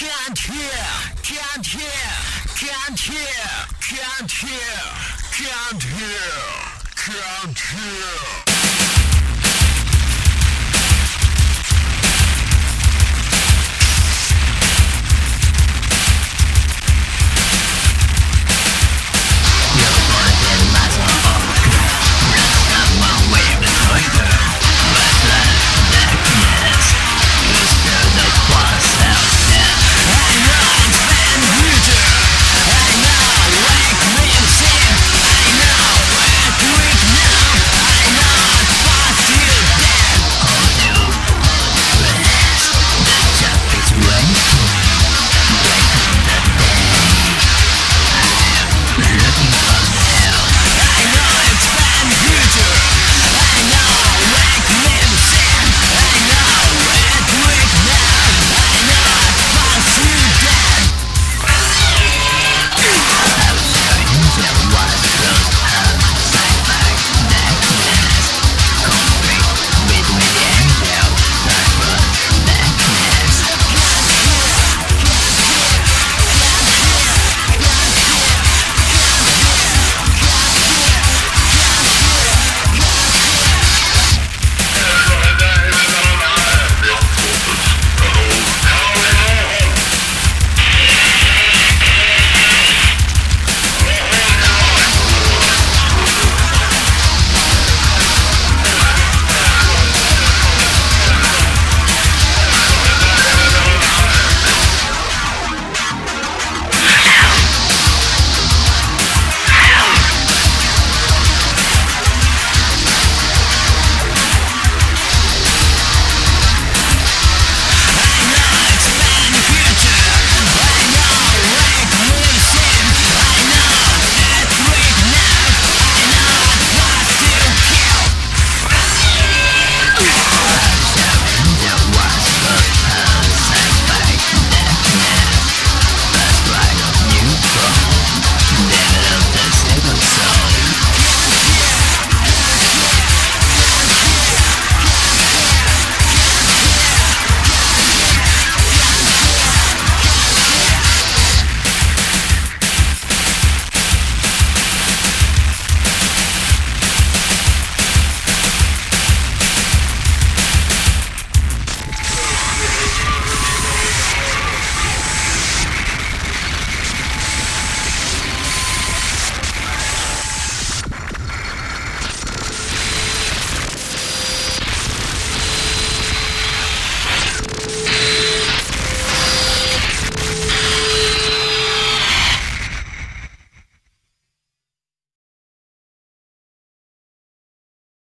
Can't hear, can't hear, can't hear, can't hear, can't hear, can't hear.